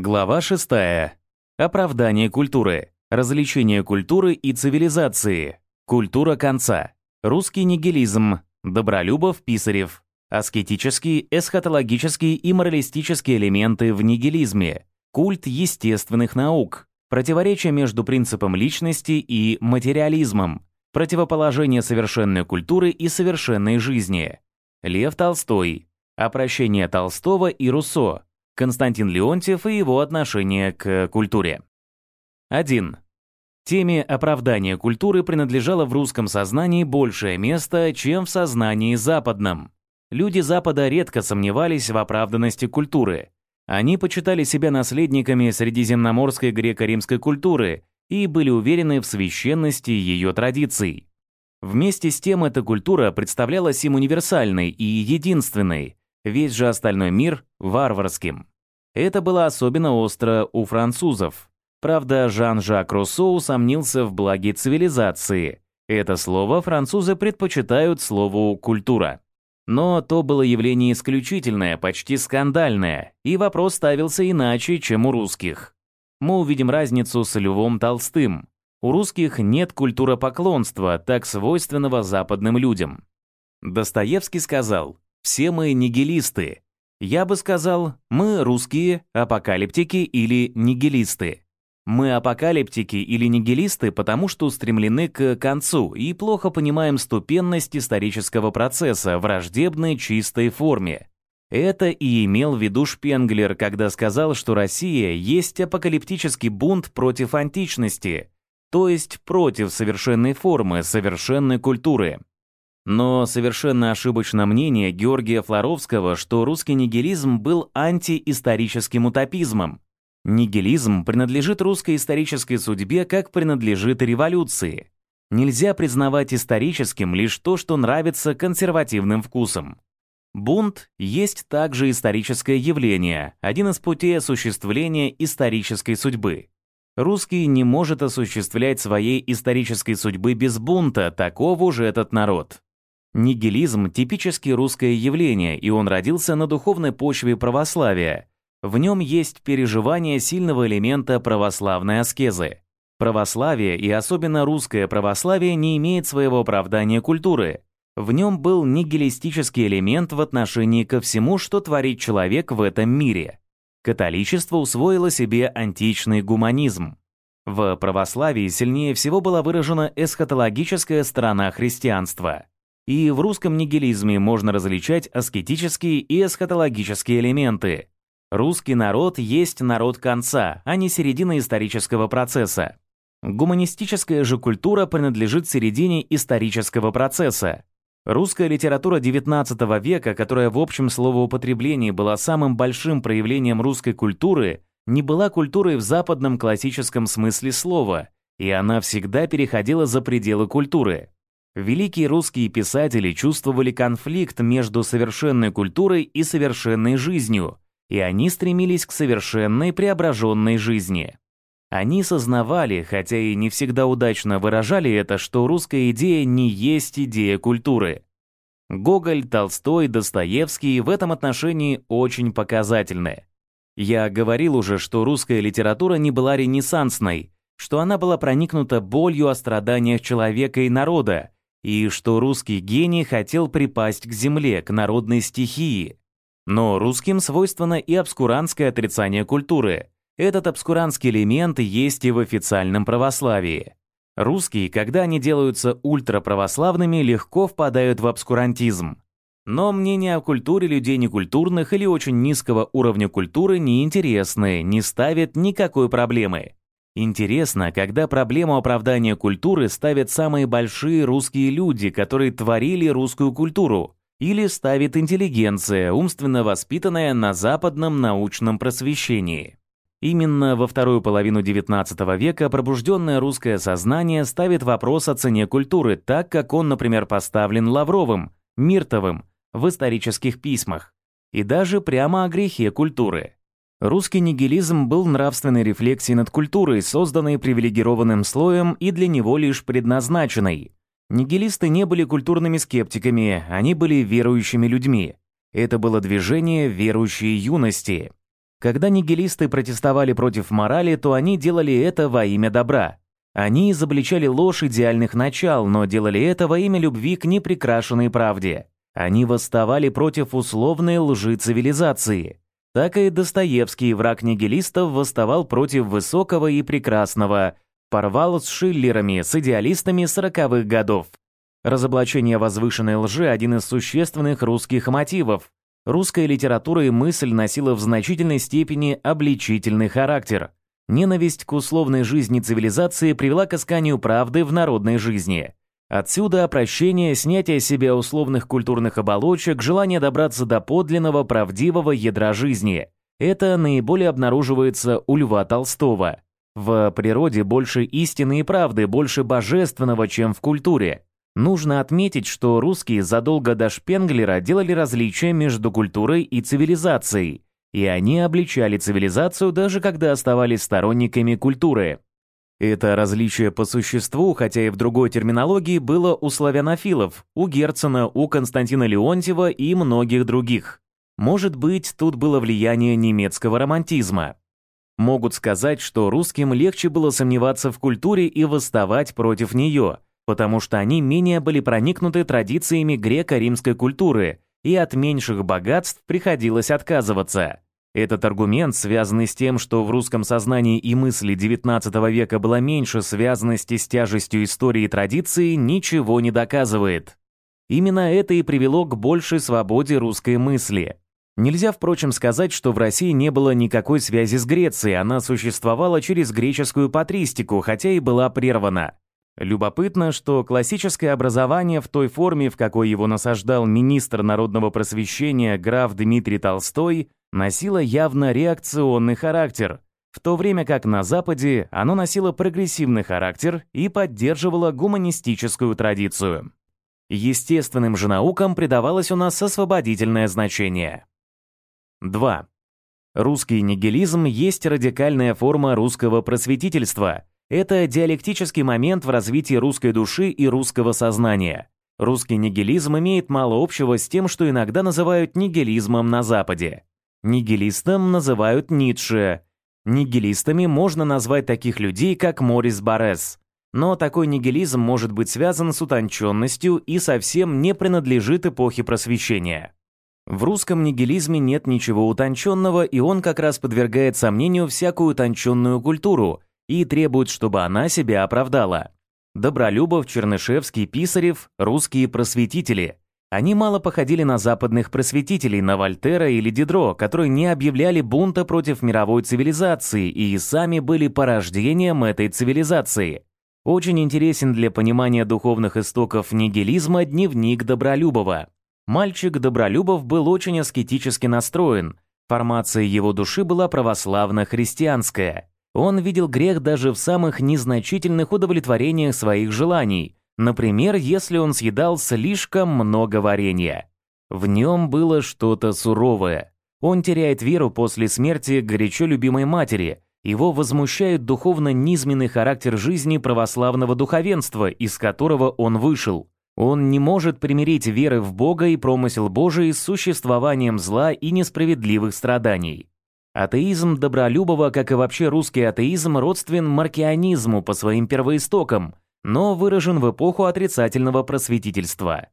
Глава 6. Оправдание культуры. Развлечение культуры и цивилизации. Культура конца. Русский нигилизм. Добролюбов-Писарев. Аскетические, эсхатологические и моралистические элементы в нигилизме. Культ естественных наук. Противоречие между принципом личности и материализмом. Противоположение совершенной культуры и совершенной жизни. Лев Толстой. Опрощение Толстого и Руссо. Константин Леонтьев и его отношение к культуре. 1. Теме оправдания культуры принадлежало в русском сознании большее место, чем в сознании западном. Люди Запада редко сомневались в оправданности культуры. Они почитали себя наследниками средиземноморской греко-римской культуры и были уверены в священности ее традиций. Вместе с тем эта культура представлялась им универсальной и единственной, весь же остальной мир — варварским. Это было особенно остро у французов. Правда, Жан-Жак Руссо усомнился в благе цивилизации. Это слово французы предпочитают слову «культура». Но то было явление исключительное, почти скандальное, и вопрос ставился иначе, чем у русских. Мы увидим разницу с Львом Толстым. У русских нет культуропоклонства, так свойственного западным людям. Достоевский сказал, «Все мы нигилисты, я бы сказал, мы русские, апокалиптики или нигилисты. Мы апокалиптики или нигилисты, потому что устремлены к концу и плохо понимаем ступенность исторического процесса в враждебной чистой форме. Это и имел в виду Шпенглер, когда сказал, что Россия есть апокалиптический бунт против античности, то есть против совершенной формы, совершенной культуры. Но совершенно ошибочно мнение Георгия Флоровского, что русский нигилизм был антиисторическим утопизмом. Нигилизм принадлежит русской исторической судьбе, как принадлежит революции. Нельзя признавать историческим лишь то, что нравится консервативным вкусам. Бунт есть также историческое явление, один из путей осуществления исторической судьбы. Русский не может осуществлять своей исторической судьбы без бунта, таков уже этот народ. Нигилизм – типически русское явление, и он родился на духовной почве православия. В нем есть переживание сильного элемента православной аскезы. Православие, и особенно русское православие, не имеет своего оправдания культуры. В нем был нигилистический элемент в отношении ко всему, что творит человек в этом мире. Католичество усвоило себе античный гуманизм. В православии сильнее всего была выражена эсхатологическая сторона христианства – и в русском нигилизме можно различать аскетические и эсхатологические элементы. Русский народ есть народ конца, а не середина исторического процесса. Гуманистическая же культура принадлежит середине исторического процесса. Русская литература XIX века, которая в общем словоупотреблении была самым большим проявлением русской культуры, не была культурой в западном классическом смысле слова, и она всегда переходила за пределы культуры. Великие русские писатели чувствовали конфликт между совершенной культурой и совершенной жизнью, и они стремились к совершенной преображенной жизни. Они сознавали, хотя и не всегда удачно выражали это, что русская идея не есть идея культуры. Гоголь, Толстой, Достоевский в этом отношении очень показательны. Я говорил уже, что русская литература не была ренессансной, что она была проникнута болью о страданиях человека и народа, и что русский гений хотел припасть к земле, к народной стихии. Но русским свойственно и обскурантское отрицание культуры. Этот обскурантский элемент есть и в официальном православии. Русские, когда они делаются ультраправославными, легко впадают в обскурантизм. Но мнения о культуре людей некультурных или очень низкого уровня культуры неинтересны, не ставят никакой проблемы. Интересно, когда проблему оправдания культуры ставят самые большие русские люди, которые творили русскую культуру, или ставит интеллигенция, умственно воспитанная на западном научном просвещении. Именно во вторую половину XIX века пробужденное русское сознание ставит вопрос о цене культуры так, как он, например, поставлен Лавровым, Миртовым в исторических письмах, и даже прямо о грехе культуры. Русский нигилизм был нравственной рефлексией над культурой, созданной привилегированным слоем и для него лишь предназначенной. Нигилисты не были культурными скептиками, они были верующими людьми. Это было движение верующей юности. Когда нигилисты протестовали против морали, то они делали это во имя добра. Они изобличали ложь идеальных начал, но делали это во имя любви к непрекрашенной правде. Они восставали против условной лжи цивилизации. Так и Достоевский, враг нигилистов, восставал против высокого и прекрасного, порвал с Шиллерами, с идеалистами сороковых годов. Разоблачение возвышенной лжи – один из существенных русских мотивов. Русская литература и мысль носила в значительной степени обличительный характер. Ненависть к условной жизни цивилизации привела к исканию правды в народной жизни. Отсюда опрощение, снятие себя условных культурных оболочек, желание добраться до подлинного, правдивого ядра жизни. Это наиболее обнаруживается у Льва Толстого. В природе больше истины и правды, больше божественного, чем в культуре. Нужно отметить, что русские задолго до Шпенглера делали различия между культурой и цивилизацией, и они обличали цивилизацию даже когда оставались сторонниками культуры. Это различие по существу, хотя и в другой терминологии, было у славянофилов, у Герцена, у Константина Леонтьева и многих других. Может быть, тут было влияние немецкого романтизма. Могут сказать, что русским легче было сомневаться в культуре и восставать против нее – потому что они менее были проникнуты традициями греко-римской культуры, и от меньших богатств приходилось отказываться. Этот аргумент, связанный с тем, что в русском сознании и мысли XIX века было меньше связанности с тяжестью истории и традиции, ничего не доказывает. Именно это и привело к большей свободе русской мысли. Нельзя, впрочем, сказать, что в России не было никакой связи с Грецией, она существовала через греческую патристику, хотя и была прервана. Любопытно, что классическое образование в той форме, в какой его насаждал министр народного просвещения граф Дмитрий Толстой, носило явно реакционный характер, в то время как на Западе оно носило прогрессивный характер и поддерживало гуманистическую традицию. Естественным же наукам придавалось у нас освободительное значение. 2. Русский нигилизм есть радикальная форма русского просветительства – это диалектический момент в развитии русской души и русского сознания. Русский нигилизм имеет мало общего с тем, что иногда называют нигилизмом на Западе. Нигилистом называют Ницше. Нигилистами можно назвать таких людей, как Морис Барес. Но такой нигилизм может быть связан с утонченностью и совсем не принадлежит эпохе просвещения. В русском нигилизме нет ничего утонченного, и он как раз подвергает сомнению всякую утонченную культуру, и требует, чтобы она себя оправдала. Добролюбов, Чернышевский, Писарев – русские просветители. Они мало походили на западных просветителей, на Вольтера или Дидро, которые не объявляли бунта против мировой цивилизации и сами были порождением этой цивилизации. Очень интересен для понимания духовных истоков нигилизма дневник Добролюбова. Мальчик Добролюбов был очень аскетически настроен. Формация его души была православно-христианская. Он видел грех даже в самых незначительных удовлетворениях своих желаний, например, если он съедал слишком много варенья. В нем было что-то суровое. Он теряет веру после смерти горячо любимой матери, его возмущает духовно-низменный характер жизни православного духовенства, из которого он вышел. Он не может примирить веры в Бога и промысел Божий с существованием зла и несправедливых страданий. Атеизм Добролюбова, как и вообще русский атеизм, родствен маркианизму по своим первоистокам, но выражен в эпоху отрицательного просветительства.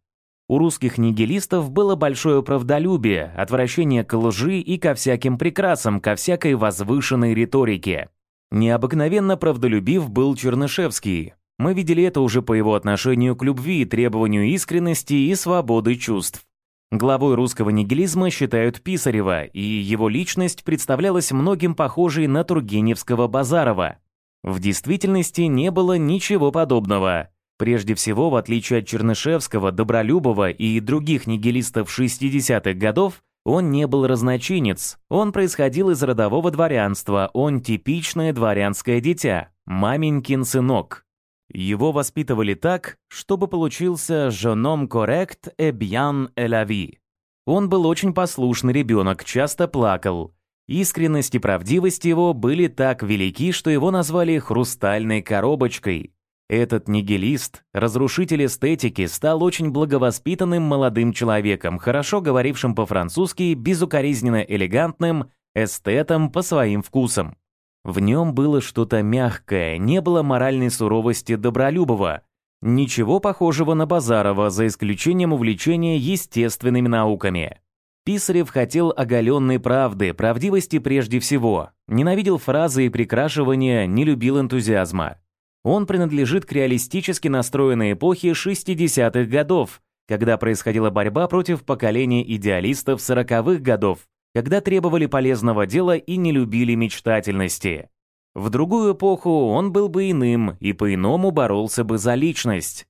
У русских нигилистов было большое правдолюбие, отвращение к лжи и ко всяким прекрасам, ко всякой возвышенной риторике. Необыкновенно правдолюбив был Чернышевский. Мы видели это уже по его отношению к любви, требованию искренности и свободы чувств. Главой русского нигилизма считают Писарева, и его личность представлялась многим похожей на Тургеневского Базарова. В действительности не было ничего подобного. Прежде всего, в отличие от Чернышевского, Добролюбова и других нигилистов 60-х годов, он не был разночинец, он происходил из родового дворянства, он типичное дворянское дитя, маменькин сынок. Его воспитывали так, чтобы получился «женом коррект et bien et la vie». Он был очень послушный ребенок, часто плакал. Искренность и правдивость его были так велики, что его назвали «хрустальной коробочкой». Этот нигилист, разрушитель эстетики, стал очень благовоспитанным молодым человеком, хорошо говорившим по-французски, безукоризненно элегантным, эстетом по своим вкусам. В нем было что-то мягкое, не было моральной суровости Добролюбова, ничего похожего на Базарова, за исключением увлечения естественными науками. Писарев хотел оголенной правды, правдивости прежде всего, ненавидел фразы и прикрашивания, не любил энтузиазма. Он принадлежит к реалистически настроенной эпохе 60-х годов, когда происходила борьба против поколения идеалистов 40-х годов, когда требовали полезного дела и не любили мечтательности. В другую эпоху он был бы иным и по-иному боролся бы за личность.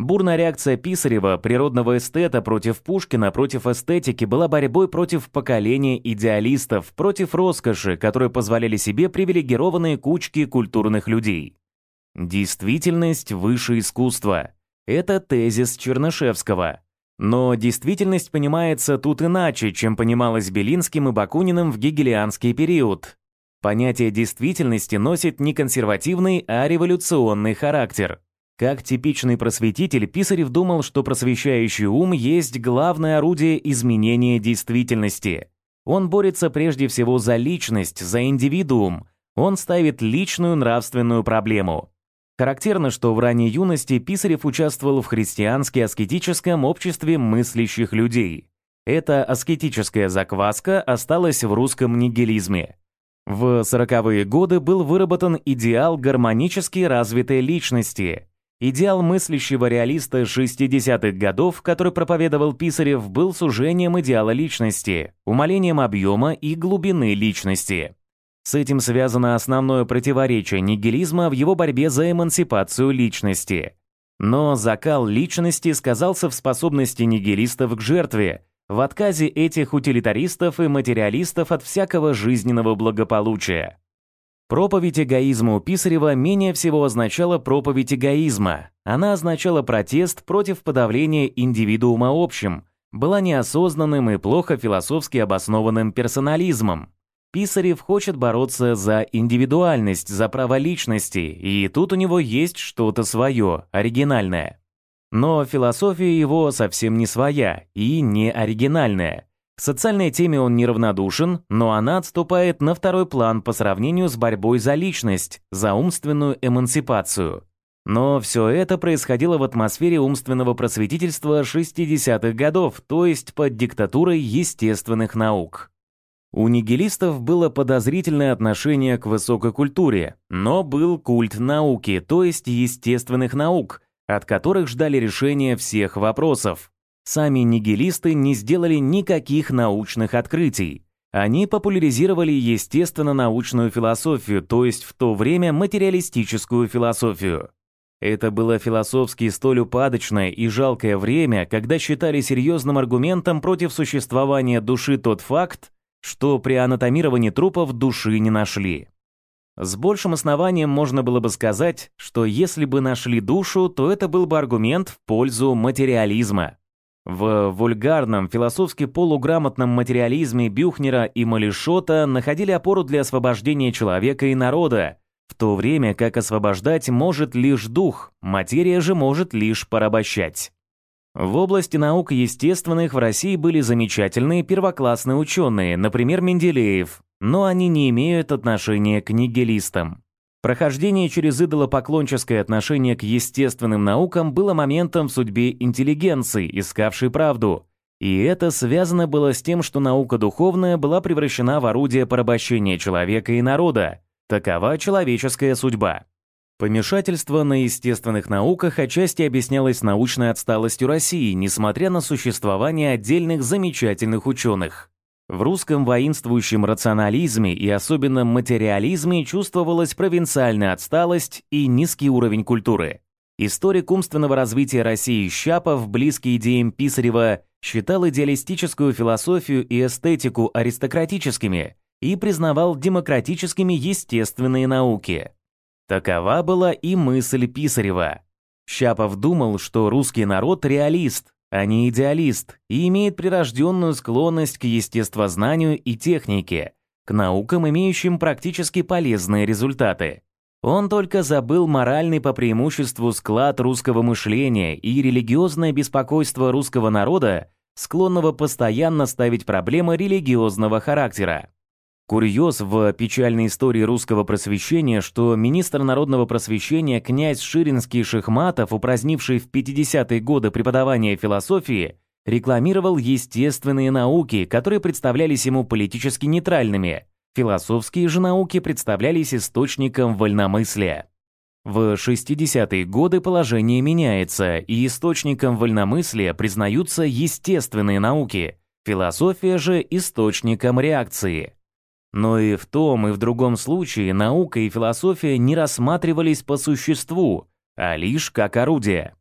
Бурная реакция Писарева, природного эстета против Пушкина, против эстетики, была борьбой против поколения идеалистов, против роскоши, которые позволяли себе привилегированные кучки культурных людей. Действительность выше искусства. Это тезис Чернышевского. Но действительность понимается тут иначе, чем понималась Белинским и Бакуниным в гегелианский период. Понятие действительности носит не консервативный, а революционный характер. Как типичный просветитель, Писарев думал, что просвещающий ум есть главное орудие изменения действительности. Он борется прежде всего за личность, за индивидуум. Он ставит личную нравственную проблему. Характерно, что в ранней юности Писарев участвовал в христиански-аскетическом обществе мыслящих людей. Эта аскетическая закваска осталась в русском нигилизме. В 40-е годы был выработан идеал гармонически развитой личности. Идеал мыслящего реалиста 60-х годов, который проповедовал Писарев, был сужением идеала личности, умалением объема и глубины личности. С этим связано основное противоречие нигилизма в его борьбе за эмансипацию личности. Но закал личности сказался в способности нигилистов к жертве, в отказе этих утилитаристов и материалистов от всякого жизненного благополучия. Проповедь эгоизма у Писарева менее всего означала проповедь эгоизма. Она означала протест против подавления индивидуума общим, была неосознанным и плохо философски обоснованным персонализмом. Писарев хочет бороться за индивидуальность, за право личности, и тут у него есть что-то свое, оригинальное. Но философия его совсем не своя и не оригинальная. Социальной теме он неравнодушен, но она отступает на второй план по сравнению с борьбой за личность, за умственную эмансипацию. Но все это происходило в атмосфере умственного просветительства 60-х годов, то есть под диктатурой естественных наук. У нигилистов было подозрительное отношение к высокой культуре, но был культ науки, то есть естественных наук, от которых ждали решения всех вопросов. Сами нигилисты не сделали никаких научных открытий. Они популяризировали естественно-научную философию, то есть в то время материалистическую философию. Это было философски столь упадочное и жалкое время, когда считали серьезным аргументом против существования души тот факт, что при анатомировании трупов души не нашли. С большим основанием можно было бы сказать, что если бы нашли душу, то это был бы аргумент в пользу материализма. В вульгарном, философски полуграмотном материализме Бюхнера и Малишота находили опору для освобождения человека и народа, в то время как освобождать может лишь дух, материя же может лишь порабощать. В области наук естественных в России были замечательные первоклассные ученые, например, Менделеев, но они не имеют отношения к нигилистам. Прохождение через идолопоклонческое отношение к естественным наукам было моментом в судьбе интеллигенции, искавшей правду. И это связано было с тем, что наука духовная была превращена в орудие порабощения человека и народа. Такова человеческая судьба. Помешательство на естественных науках отчасти объяснялось научной отсталостью России, несмотря на существование отдельных замечательных ученых. В русском воинствующем рационализме и особенно материализме чувствовалась провинциальная отсталость и низкий уровень культуры. Историк умственного развития России Щапов, близкий идеям Писарева, считал идеалистическую философию и эстетику аристократическими и признавал демократическими естественные науки. Такова была и мысль Писарева. Щапов думал, что русский народ реалист, а не идеалист, и имеет прирожденную склонность к естествознанию и технике, к наукам, имеющим практически полезные результаты. Он только забыл моральный по преимуществу склад русского мышления и религиозное беспокойство русского народа, склонного постоянно ставить проблемы религиозного характера. Курьез в печальной истории русского просвещения, что министр народного просвещения князь Ширинский Шихматов, упразднивший в 50-е годы преподавание философии, рекламировал естественные науки, которые представлялись ему политически нейтральными. Философские же науки представлялись источником вольномыслия. В 60-е годы положение меняется, и источником вольномыслия признаются естественные науки, философия же источником реакции. Но и в том, и в другом случае наука и философия не рассматривались по существу, а лишь как орудие.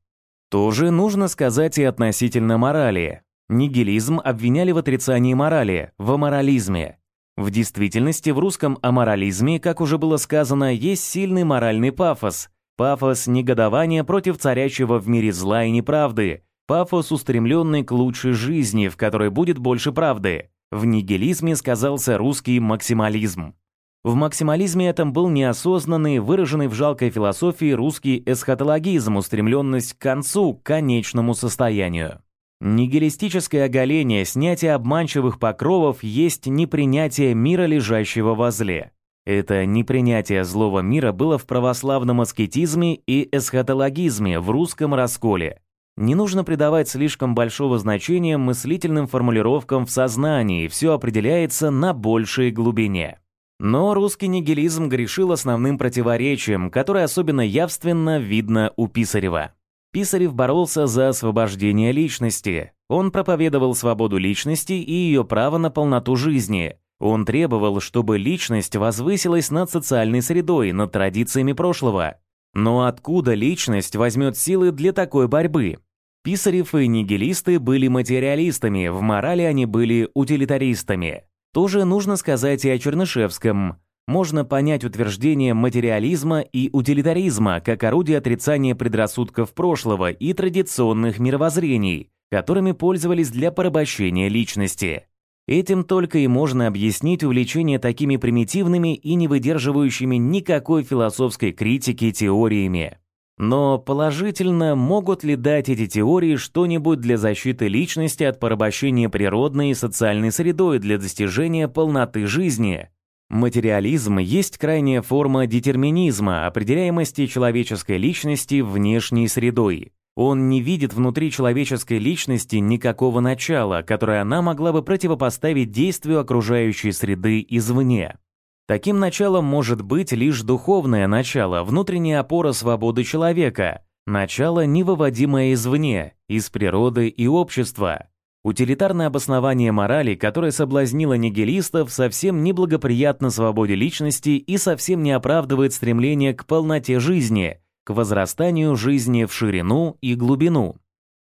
Тоже нужно сказать и относительно морали. Нигилизм обвиняли в отрицании морали, в аморализме. В действительности в русском аморализме, как уже было сказано, есть сильный моральный пафос. Пафос негодования против царящего в мире зла и неправды. Пафос, устремленный к лучшей жизни, в которой будет больше правды. В нигилизме сказался русский максимализм. В максимализме этом был неосознанный, выраженный в жалкой философии русский эсхатологизм, устремленность к концу, к конечному состоянию. Нигилистическое оголение, снятие обманчивых покровов есть непринятие мира, лежащего во зле. Это непринятие злого мира было в православном аскетизме и эсхатологизме в русском расколе. Не нужно придавать слишком большого значения мыслительным формулировкам в сознании, все определяется на большей глубине. Но русский нигилизм грешил основным противоречием, которое особенно явственно видно у Писарева. Писарев боролся за освобождение личности. Он проповедовал свободу личности и ее право на полноту жизни. Он требовал, чтобы личность возвысилась над социальной средой, над традициями прошлого. Но откуда личность возьмет силы для такой борьбы? Писарев и нигилисты были материалистами, в морали они были утилитаристами. Тоже нужно сказать и о Чернышевском. Можно понять утверждение материализма и утилитаризма как орудие отрицания предрассудков прошлого и традиционных мировоззрений, которыми пользовались для порабощения личности. Этим только и можно объяснить увлечение такими примитивными и не выдерживающими никакой философской критики теориями. Но положительно, могут ли дать эти теории что-нибудь для защиты личности от порабощения природной и социальной средой для достижения полноты жизни? Материализм есть крайняя форма детерминизма, определяемости человеческой личности внешней средой. Он не видит внутри человеческой личности никакого начала, которое она могла бы противопоставить действию окружающей среды извне. Таким началом может быть лишь духовное начало, внутренняя опора свободы человека, начало, невыводимое извне, из природы и общества. Утилитарное обоснование морали, которое соблазнило нигилистов, совсем неблагоприятно свободе личности и совсем не оправдывает стремление к полноте жизни, к возрастанию жизни в ширину и глубину.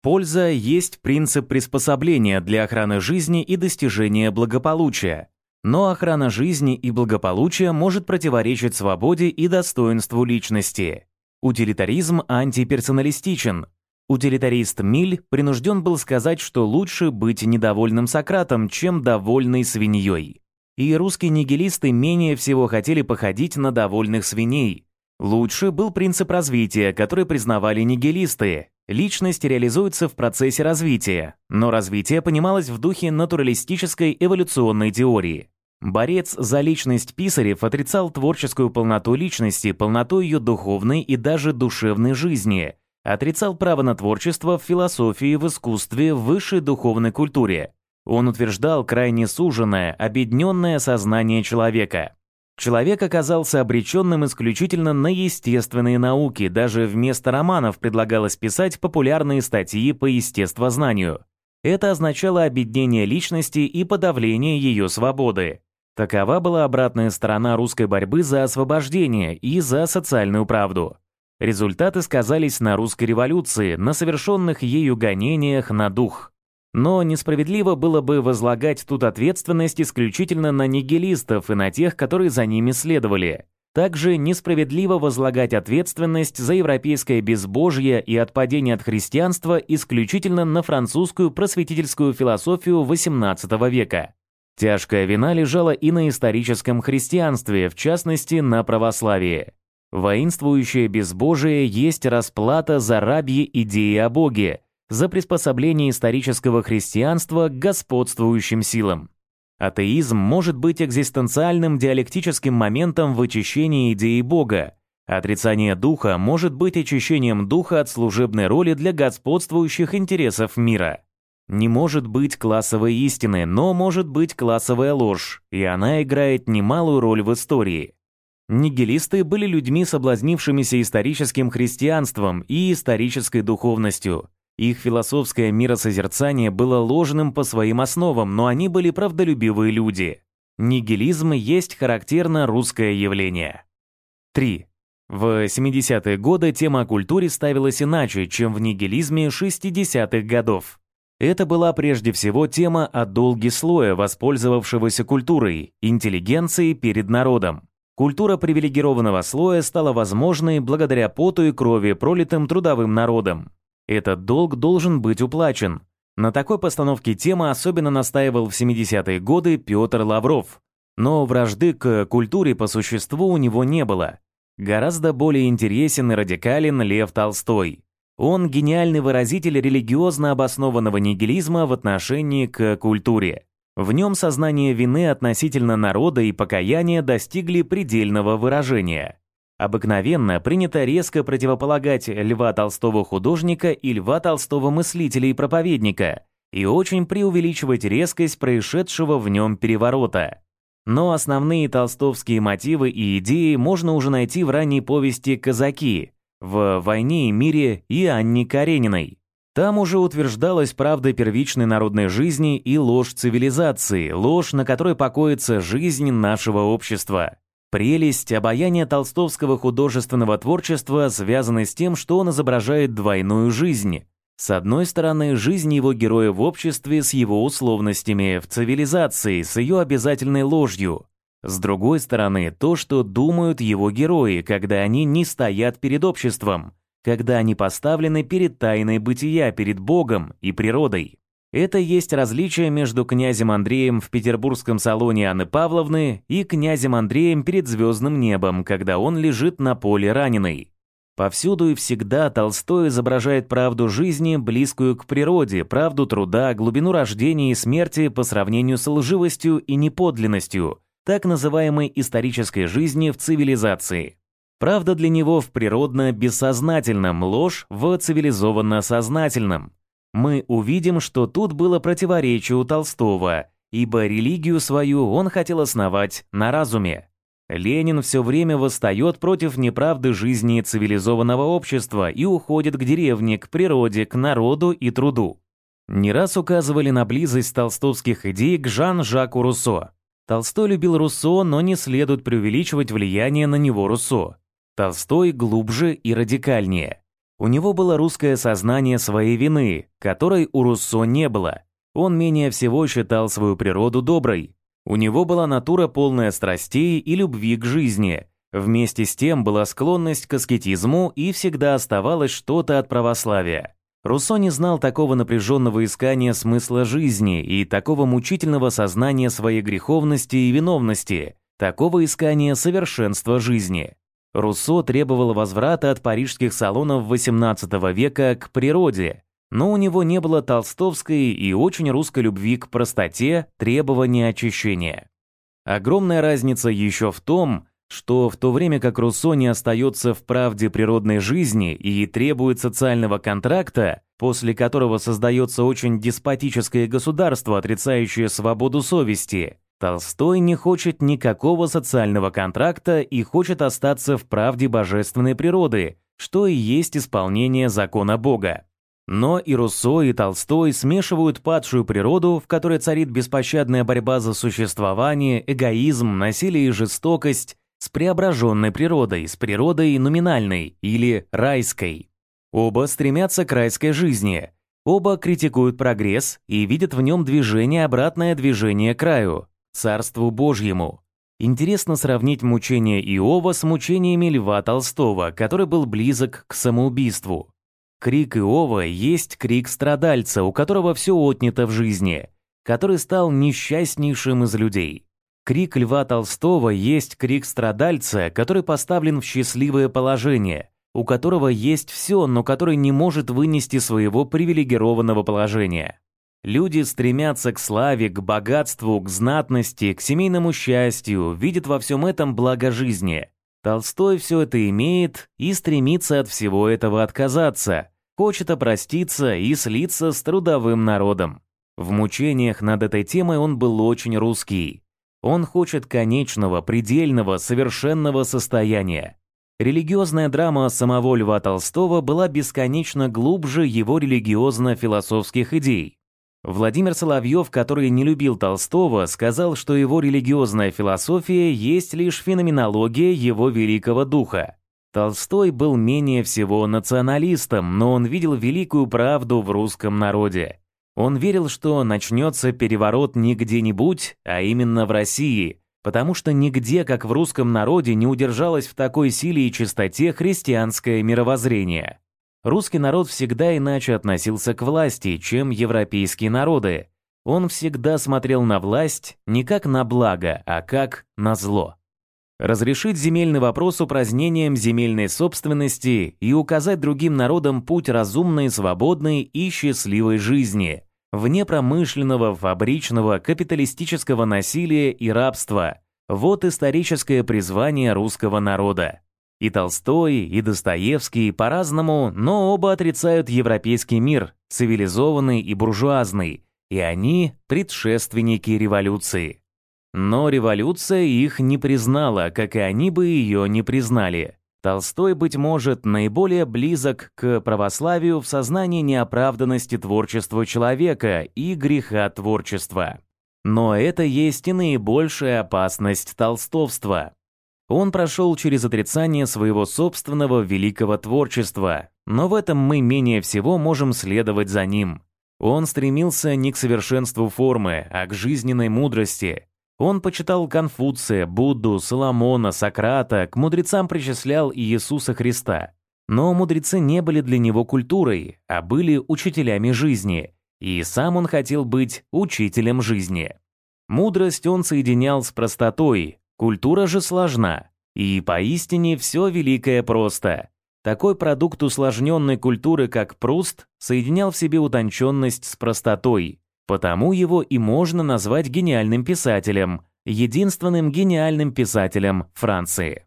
Польза есть принцип приспособления для охраны жизни и достижения благополучия. Но охрана жизни и благополучия может противоречить свободе и достоинству личности. Утилитаризм антиперсоналистичен. Утилитарист Миль принужден был сказать, что лучше быть недовольным Сократом, чем довольной свиньей. И русские нигилисты менее всего хотели походить на довольных свиней. Лучше был принцип развития, который признавали нигилисты. Личность реализуется в процессе развития, но развитие понималось в духе натуралистической эволюционной теории. Борец за личность Писарев отрицал творческую полноту личности, полноту ее духовной и даже душевной жизни, отрицал право на творчество в философии, в искусстве, в высшей духовной культуре. Он утверждал крайне суженное, обедненное сознание человека. Человек оказался обреченным исключительно на естественные науки, даже вместо романов предлагалось писать популярные статьи по естествознанию. Это означало обеднение личности и подавление ее свободы. Такова была обратная сторона русской борьбы за освобождение и за социальную правду. Результаты сказались на русской революции, на совершенных ею гонениях на дух. Но несправедливо было бы возлагать тут ответственность исключительно на нигилистов и на тех, которые за ними следовали. Также несправедливо возлагать ответственность за европейское безбожье и отпадение от христианства исключительно на французскую просветительскую философию XVIII века. Тяжкая вина лежала и на историческом христианстве, в частности, на православии. Воинствующее безбожие есть расплата за рабьи идеи о Боге, за приспособление исторического христианства к господствующим силам. Атеизм может быть экзистенциальным диалектическим моментом в очищении идеи Бога. Отрицание духа может быть очищением духа от служебной роли для господствующих интересов мира. Не может быть классовой истины, но может быть классовая ложь, и она играет немалую роль в истории. Нигилисты были людьми, соблазнившимися историческим христианством и исторической духовностью. Их философское миросозерцание было ложным по своим основам, но они были правдолюбивые люди. Нигилизм есть характерно русское явление. 3. В 70-е годы тема о культуре ставилась иначе, чем в нигилизме 60-х годов. Это была прежде всего тема о долге слоя, воспользовавшегося культурой, интеллигенцией перед народом. Культура привилегированного слоя стала возможной благодаря поту и крови, пролитым трудовым народом. Этот долг должен быть уплачен. На такой постановке темы особенно настаивал в 70-е годы Петр Лавров. Но вражды к культуре по существу у него не было. Гораздо более интересен и радикален Лев Толстой. Он гениальный выразитель религиозно обоснованного нигилизма в отношении к культуре. В нем сознание вины относительно народа и покаяния достигли предельного выражения. Обыкновенно принято резко противополагать Льва Толстого художника и Льва Толстого мыслителя и проповедника и очень преувеличивать резкость происшедшего в нем переворота. Но основные толстовские мотивы и идеи можно уже найти в ранней повести «Казаки», в «Войне и мире» и Анне Карениной. Там уже утверждалась правда первичной народной жизни и ложь цивилизации, ложь, на которой покоится жизнь нашего общества. Прелесть, обаяние толстовского художественного творчества связаны с тем, что он изображает двойную жизнь. С одной стороны, жизнь его героя в обществе с его условностями, в цивилизации, с ее обязательной ложью. С другой стороны, то, что думают его герои, когда они не стоят перед обществом, когда они поставлены перед тайной бытия, перед Богом и природой. Это есть различие между князем Андреем в петербургском салоне Анны Павловны и князем Андреем перед звездным небом, когда он лежит на поле раненый. Повсюду и всегда Толстой изображает правду жизни, близкую к природе, правду труда, глубину рождения и смерти по сравнению с лживостью и неподлинностью, так называемой исторической жизни в цивилизации. Правда для него в природно-бессознательном, ложь в цивилизованно-сознательном мы увидим, что тут было противоречие у Толстого, ибо религию свою он хотел основать на разуме. Ленин все время восстает против неправды жизни цивилизованного общества и уходит к деревне, к природе, к народу и труду. Не раз указывали на близость толстовских идей к Жан-Жаку Руссо. Толстой любил Руссо, но не следует преувеличивать влияние на него Руссо. Толстой глубже и радикальнее. У него было русское сознание своей вины, которой у Руссо не было. Он менее всего считал свою природу доброй. У него была натура полная страстей и любви к жизни. Вместе с тем была склонность к аскетизму и всегда оставалось что-то от православия. Руссо не знал такого напряженного искания смысла жизни и такого мучительного сознания своей греховности и виновности, такого искания совершенства жизни. Руссо требовал возврата от парижских салонов XVIII века к природе, но у него не было толстовской и очень русской любви к простоте, требования очищения. Огромная разница еще в том, что в то время как Руссо не остается в правде природной жизни и требует социального контракта, после которого создается очень деспотическое государство, отрицающее свободу совести, Толстой не хочет никакого социального контракта и хочет остаться в правде божественной природы, что и есть исполнение закона Бога. Но и Руссо, и Толстой смешивают падшую природу, в которой царит беспощадная борьба за существование, эгоизм, насилие и жестокость, с преображенной природой, с природой номинальной или райской. Оба стремятся к райской жизни. Оба критикуют прогресс и видят в нем движение обратное движение к раю, Царству Божьему. Интересно сравнить мучения Иова с мучениями Льва Толстого, который был близок к самоубийству. Крик Иова есть крик страдальца, у которого все отнято в жизни, который стал несчастнейшим из людей. Крик Льва Толстого есть крик страдальца, который поставлен в счастливое положение, у которого есть все, но который не может вынести своего привилегированного положения. Люди стремятся к славе, к богатству, к знатности, к семейному счастью, видят во всем этом благо жизни. Толстой все это имеет и стремится от всего этого отказаться, хочет опроститься и слиться с трудовым народом. В мучениях над этой темой он был очень русский. Он хочет конечного, предельного, совершенного состояния. Религиозная драма самого Льва Толстого была бесконечно глубже его религиозно-философских идей. Владимир Соловьев, который не любил Толстого, сказал, что его религиозная философия есть лишь феноменология его великого духа. Толстой был менее всего националистом, но он видел великую правду в русском народе. Он верил, что начнется переворот не где-нибудь, а именно в России, потому что нигде, как в русском народе, не удержалось в такой силе и чистоте христианское мировоззрение. Русский народ всегда иначе относился к власти, чем европейские народы. Он всегда смотрел на власть не как на благо, а как на зло. Разрешить земельный вопрос упразднением земельной собственности и указать другим народам путь разумной, свободной и счастливой жизни, вне промышленного, фабричного, капиталистического насилия и рабства. Вот историческое призвание русского народа. И Толстой, и Достоевский по-разному, но оба отрицают европейский мир, цивилизованный и буржуазный, и они предшественники революции. Но революция их не признала, как и они бы ее не признали. Толстой, быть может, наиболее близок к православию в сознании неоправданности творчества человека и греха творчества. Но это есть и наибольшая опасность толстовства. Он прошел через отрицание своего собственного великого творчества, но в этом мы менее всего можем следовать за ним. Он стремился не к совершенству формы, а к жизненной мудрости. Он почитал Конфуция, Будду, Соломона, Сократа, к мудрецам причислял и Иисуса Христа. Но мудрецы не были для него культурой, а были учителями жизни, и сам он хотел быть учителем жизни. Мудрость он соединял с простотой, Культура же сложна, и поистине все великое просто. Такой продукт усложненной культуры, как Пруст, соединял в себе утонченность с простотой, потому его и можно назвать гениальным писателем, единственным гениальным писателем Франции.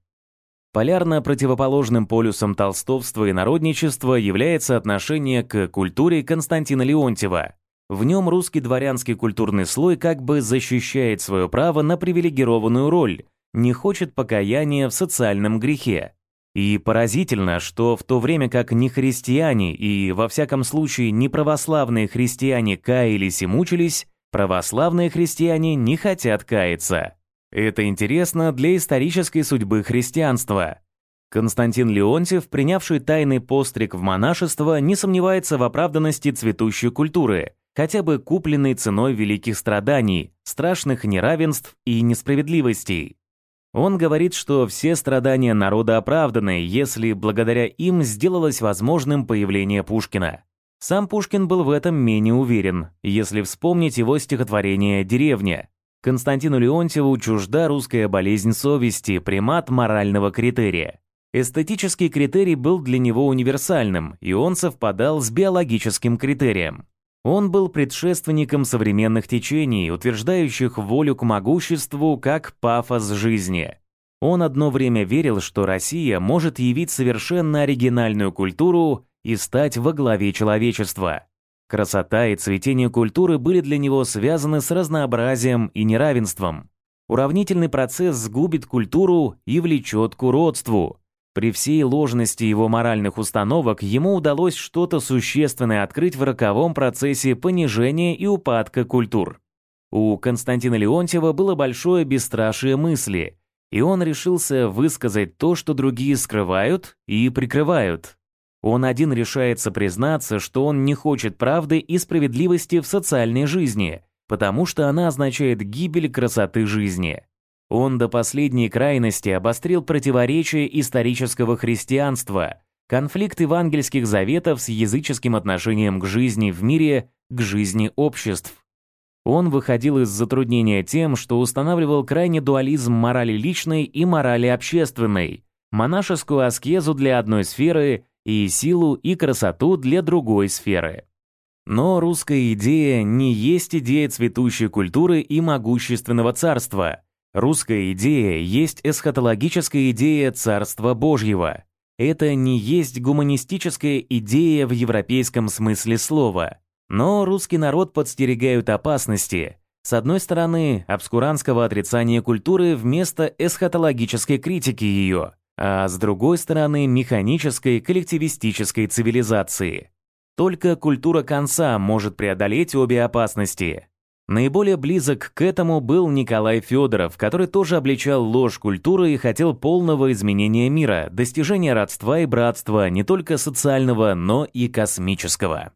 Полярно противоположным полюсом толстовства и народничества является отношение к культуре Константина Леонтьева, в нем русский дворянский культурный слой как бы защищает свое право на привилегированную роль, не хочет покаяния в социальном грехе. И поразительно, что в то время как не христиане и, во всяком случае, не православные христиане каялись и мучились, православные христиане не хотят каяться. Это интересно для исторической судьбы христианства. Константин Леонтьев, принявший тайный постриг в монашество, не сомневается в оправданности цветущей культуры – хотя бы купленной ценой великих страданий, страшных неравенств и несправедливостей. Он говорит, что все страдания народа оправданы, если благодаря им сделалось возможным появление Пушкина. Сам Пушкин был в этом менее уверен, если вспомнить его стихотворение «Деревня». Константину Леонтьеву чужда русская болезнь совести, примат морального критерия. Эстетический критерий был для него универсальным, и он совпадал с биологическим критерием. Он был предшественником современных течений, утверждающих волю к могуществу как пафос жизни. Он одно время верил, что Россия может явить совершенно оригинальную культуру и стать во главе человечества. Красота и цветение культуры были для него связаны с разнообразием и неравенством. Уравнительный процесс сгубит культуру и влечет к уродству. При всей ложности его моральных установок ему удалось что-то существенное открыть в роковом процессе понижения и упадка культур. У Константина Леонтьева было большое бесстрашие мысли, и он решился высказать то, что другие скрывают и прикрывают. Он один решается признаться, что он не хочет правды и справедливости в социальной жизни, потому что она означает гибель красоты жизни. Он до последней крайности обострил противоречия исторического христианства, конфликт евангельских заветов с языческим отношением к жизни в мире, к жизни обществ. Он выходил из затруднения тем, что устанавливал крайний дуализм морали личной и морали общественной, монашескую аскезу для одной сферы и силу и красоту для другой сферы. Но русская идея не есть идея цветущей культуры и могущественного царства. Русская идея есть эсхатологическая идея Царства Божьего. Это не есть гуманистическая идея в европейском смысле слова. Но русский народ подстерегают опасности. С одной стороны, обскуранского отрицания культуры вместо эсхатологической критики ее, а с другой стороны, механической коллективистической цивилизации. Только культура конца может преодолеть обе опасности. Наиболее близок к этому был Николай Федоров, который тоже обличал ложь культуры и хотел полного изменения мира, достижения родства и братства не только социального, но и космического.